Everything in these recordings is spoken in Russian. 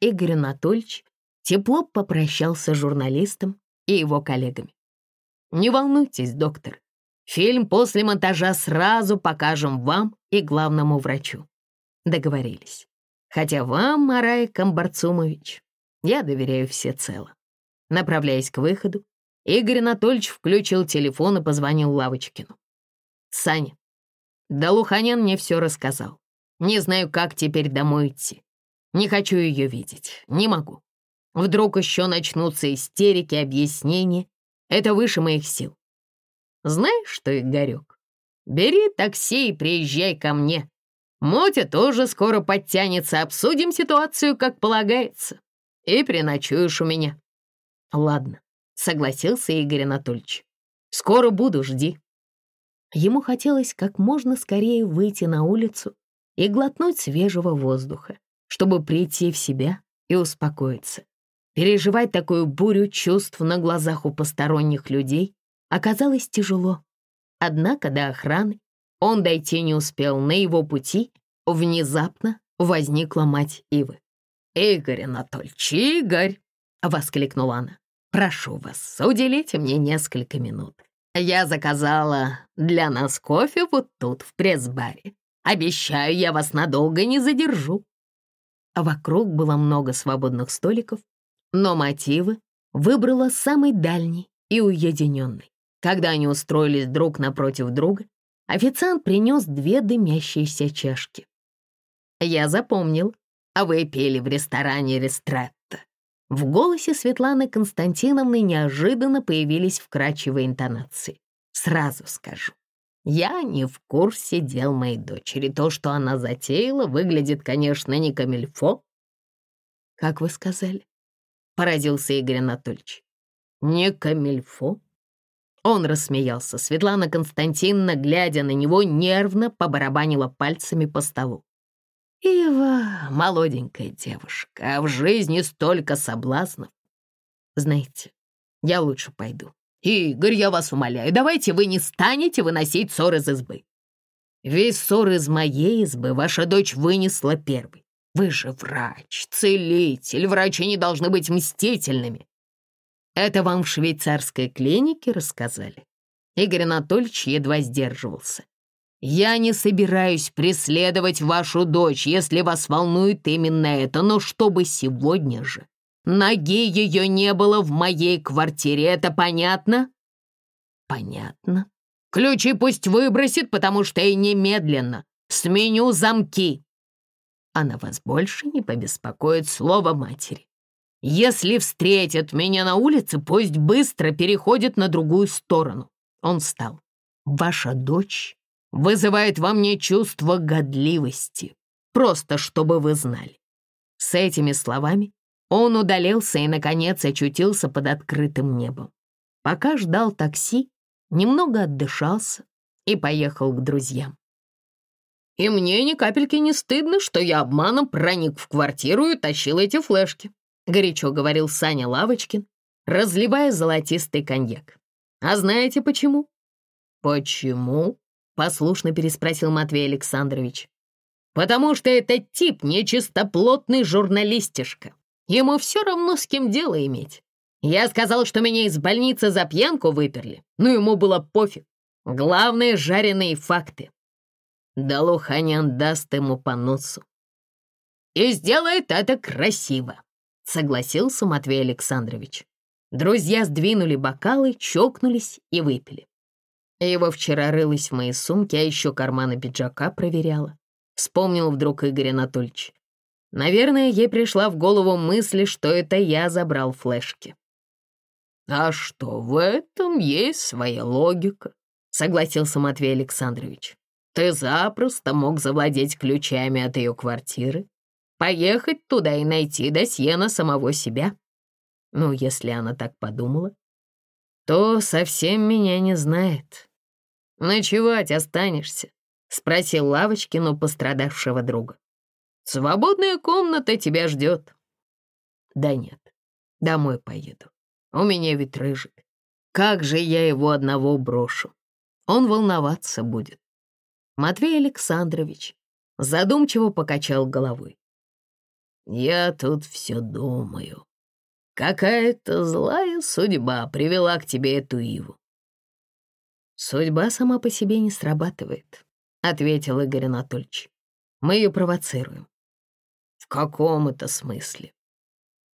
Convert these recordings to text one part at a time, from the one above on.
Игорь Анатольевич тепло попрощался с журналистом и его коллегами. «Не волнуйтесь, доктор. Фильм после монтажа сразу покажем вам и главному врачу». Договорились. Хотя вам, Марай Камбарцумович, я доверяю всецело. Направляясь к выходу, Игорь Анатольевич включил телефон и позвонил Лавочкину. «Саня, да Луханян мне все рассказал. Не знаю, как теперь домой идти. Не хочу ее видеть, не могу. Вдруг еще начнутся истерики, объяснения. Это выше моих сил. Знаешь что, Игорек, бери такси и приезжай ко мне. Мотя тоже скоро подтянется, обсудим ситуацию, как полагается. И переночуешь у меня. Ладно, согласился Игорь Анатольевич. Скоро буду, жди. Ему хотелось как можно скорее выйти на улицу и глотнуть свежего воздуха, чтобы прийти в себя и успокоиться. Переживать такую бурю чувств на глазах у посторонних людей оказалось тяжело. Однако до охраны он дойти не успел. На его пути внезапно возникла мать Ивы. «Игорь Анатольевич, Игорь!» — воскликнула она. «Прошу вас, уделите мне несколько минут. Я заказала для нас кофе вот тут, в пресс-баре. Обещаю, я вас надолго не задержу». Вокруг было много свободных столиков, но мотивы выбрала самый дальний и уединенный. Когда они устроились друг напротив друга, официант принес две дымящиеся чашки. «Я запомнил, а вы пели в ресторане Рестретто». В голосе Светланы Константиновны неожиданно появились вкрадчивые интонации. «Сразу скажу, я не в курсе дел моей дочери. То, что она затеяла, выглядит, конечно, не камильфо». «Как вы сказали?» поразился Игорь Анатольевич. «Не камильфо?» Он рассмеялся. Светлана Константиновна, глядя на него, нервно побарабанила пальцами по столу. «Ива, молоденькая девушка, а в жизни столько соблазнов. Знаете, я лучше пойду. Игорь, я вас умоляю, давайте вы не станете выносить ссор из избы. Весь ссор из моей избы ваша дочь вынесла первой. Вы же врач, целитель, врачи не должны быть мстительными. Это вам в швейцарской клинике рассказали? Игорь Анатольевич едва сдерживался. Я не собираюсь преследовать вашу дочь, если вас волнует именно это, но чтобы сегодня же ноги ее не было в моей квартире, это понятно? Понятно. Ключи пусть выбросит, потому что и немедленно сменю замки она вас больше не побеспокоит слово матери. Если встретит меня на улице, пусть быстро переходит на другую сторону. Он встал. Ваша дочь вызывает во мне чувство годливости, просто чтобы вы знали. С этими словами он удалился и, наконец, очутился под открытым небом. Пока ждал такси, немного отдышался и поехал к друзьям. И мне ни капельки не стыдно, что я обманом проник в квартиру и тащил эти флешки», — горячо говорил Саня Лавочкин, разливая золотистый коньяк. «А знаете почему?» «Почему?» — послушно переспросил Матвей Александрович. «Потому что этот тип нечистоплотный журналистишка. Ему все равно с кем дело иметь. Я сказал, что меня из больницы за пьянку выперли, но ему было пофиг. Главное — жареные факты. Да даст ему по носу. «И сделает это красиво», — согласился Матвей Александрович. Друзья сдвинули бокалы, чокнулись и выпили. Его вчера рылась в моей сумке, а еще карманы пиджака проверяла. Вспомнил вдруг Игорь Анатольевич. Наверное, ей пришла в голову мысль, что это я забрал флешки. «А что, в этом есть своя логика», — согласился Матвей Александрович. Ты запросто мог завладеть ключами от ее квартиры, поехать туда и найти досье на самого себя. Ну, если она так подумала, то совсем меня не знает. Ночевать останешься?» — спросил Лавочкин у пострадавшего друга. «Свободная комната тебя ждет». «Да нет, домой поеду. У меня ведь рыжик. Как же я его одного брошу? Он волноваться будет. Матвей Александрович задумчиво покачал головой. Я тут все думаю. Какая-то злая судьба привела к тебе эту Иву. Судьба сама по себе не срабатывает, ответил Игорь Анатольевич. Мы ее провоцируем. Каком это смысле?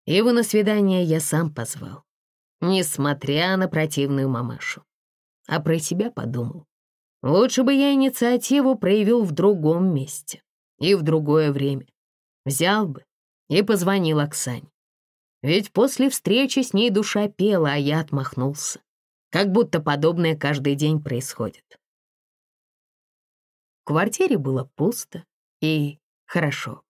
Его на свидание я сам позвал, несмотря на противную мамашу. А про себя подумал. Лучше бы я инициативу проявил в другом месте и в другое время. Взял бы и позвонил Оксане. Ведь после встречи с ней душа пела, а я отмахнулся. Как будто подобное каждый день происходит. В квартире было пусто и хорошо.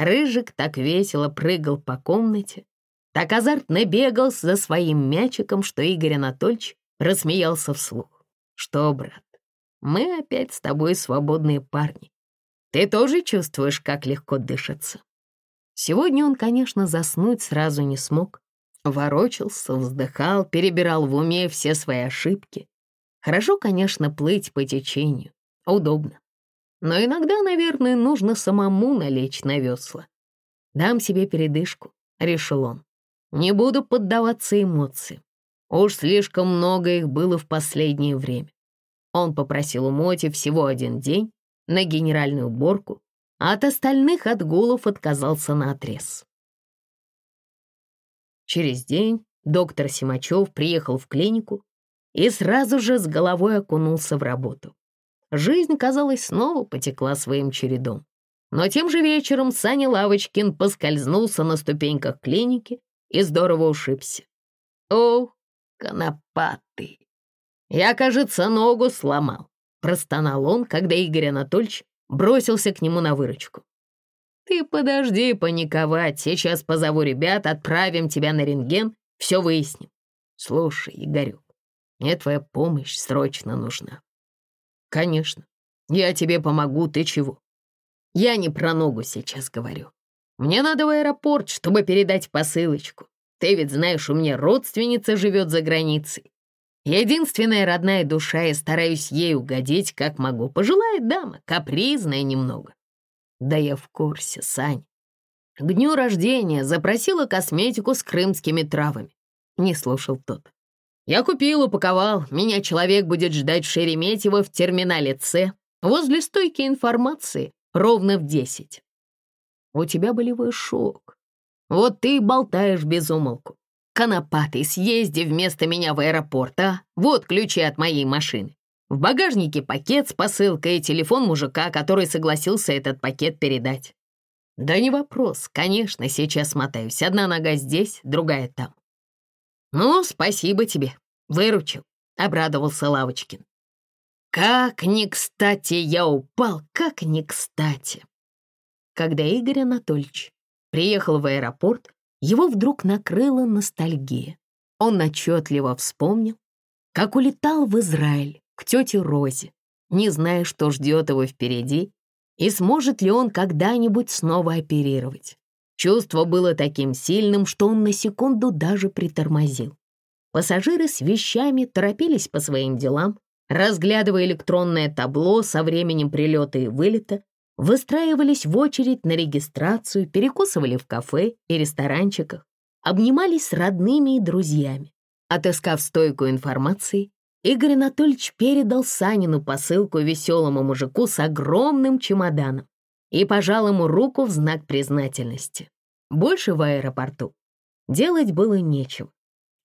Рыжик так весело прыгал по комнате, так азартно бегал за своим мячиком, что Игорь Анатольевич рассмеялся вслух. «Что, брат, мы опять с тобой свободные парни. Ты тоже чувствуешь, как легко дышится?» Сегодня он, конечно, заснуть сразу не смог. Ворочался, вздыхал, перебирал в уме все свои ошибки. Хорошо, конечно, плыть по течению. Удобно. Но иногда, наверное, нужно самому налечь на весла. «Дам себе передышку», — решил он. «Не буду поддаваться эмоциям. Уж слишком много их было в последнее время». Он попросил у Моти всего один день на генеральную уборку, а от остальных отгулов отказался наотрез. Через день доктор Симачев приехал в клинику и сразу же с головой окунулся в работу. Жизнь, казалось, снова потекла своим чередом. Но тем же вечером Саня Лавочкин поскользнулся на ступеньках клиники и здорово ушибся. «О, конопатый! Я, кажется, ногу сломал», — простонал он, когда Игорь Анатольевич бросился к нему на выручку. «Ты подожди паниковать, сейчас позову ребят, отправим тебя на рентген, все выясним. Слушай, Игорек, мне твоя помощь срочно нужна». «Конечно, я тебе помогу, ты чего?» «Я не про ногу сейчас говорю. Мне надо в аэропорт, чтобы передать посылочку. Ты ведь знаешь, у меня родственница живет за границей. Единственная родная душа, и стараюсь ей угодить, как могу. Пожилая дама, капризная немного. Да я в курсе, Сань. К дню рождения запросила косметику с крымскими травами. Не слушал тот. Я купил, упаковал. Меня человек будет ждать в Шереметьево в терминале С возле стойки информации ровно в десять. У тебя болевой шок. Вот ты болтаешь без умолку. Конопатый, съезди вместо меня в аэропорт, а? Вот ключи от моей машины. В багажнике пакет с посылкой и телефон мужика, который согласился этот пакет передать. Да не вопрос, конечно, сейчас мотаюсь. Одна нога здесь, другая там. Ну, спасибо тебе, выручил, обрадовался Лавочкин. Как не кстати я упал, как не кстати. Когда Игорь Анатольевич приехал в аэропорт, его вдруг накрыла ностальгия. Он отчетливо вспомнил, как улетал в Израиль к тете Розе, не зная, что ждет его впереди, и сможет ли он когда-нибудь снова оперировать. Чувство было таким сильным, что он на секунду даже притормозил. Пассажиры с вещами торопились по своим делам, разглядывая электронное табло со временем прилета и вылета, выстраивались в очередь на регистрацию, перекусывали в кафе и ресторанчиках, обнимались с родными и друзьями. Отыскав стойку информации, Игорь Анатольевич передал Санину посылку веселому мужику с огромным чемоданом и пожал ему руку в знак признательности. Больше в аэропорту делать было нечего.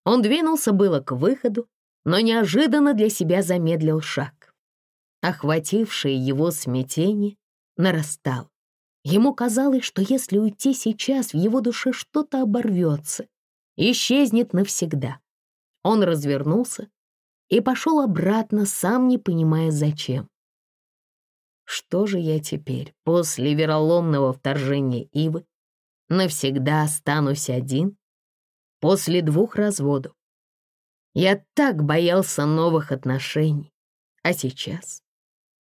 Он двинулся было к выходу, но неожиданно для себя замедлил шаг. Охватившее его смятение нарастал. Ему казалось, что если уйти сейчас, в его душе что-то оборвется, исчезнет навсегда. Он развернулся и пошел обратно, сам не понимая зачем. Что же я теперь, после вероломного вторжения Ивы, навсегда останусь один? После двух разводов. Я так боялся новых отношений, а сейчас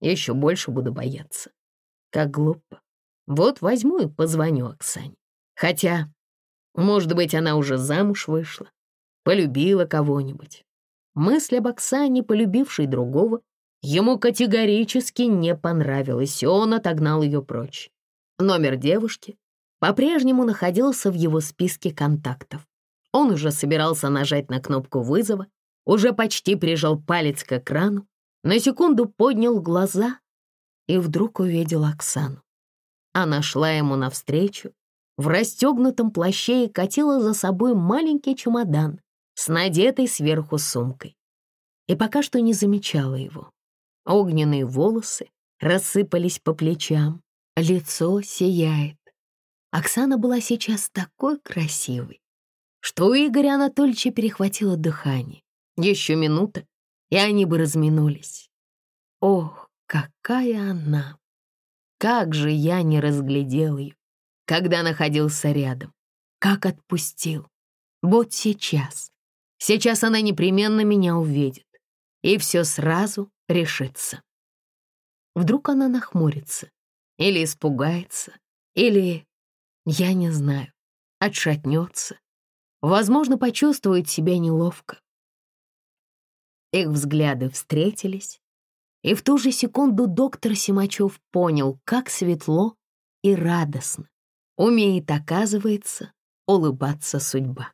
еще больше буду бояться. Как глупо. Вот возьму и позвоню Оксане. Хотя, может быть, она уже замуж вышла, полюбила кого-нибудь. Мысль об Оксане, полюбившей другого, ему категорически не понравилась, и он отогнал ее прочь. Номер девушки по-прежнему находился в его списке контактов. Он уже собирался нажать на кнопку вызова, уже почти прижал палец к экрану, на секунду поднял глаза и вдруг увидел Оксану. Она шла ему навстречу, в расстегнутом плаще и катила за собой маленький чемодан с надетой сверху сумкой. И пока что не замечала его. Огненные волосы рассыпались по плечам, лицо сияет. Оксана была сейчас такой красивой, что у Игоря Анатольевича перехватило дыхание. Еще минута, и они бы разминулись. Ох, какая она! Как же я не разглядел ее, когда находился рядом. Как отпустил. Вот сейчас. Сейчас она непременно меня увидит. И все сразу решится. Вдруг она нахмурится. Или испугается. Или, я не знаю, отшатнется. Возможно, почувствует себя неловко. Их взгляды встретились, и в ту же секунду доктор Симачев понял, как светло и радостно умеет, оказывается, улыбаться судьба.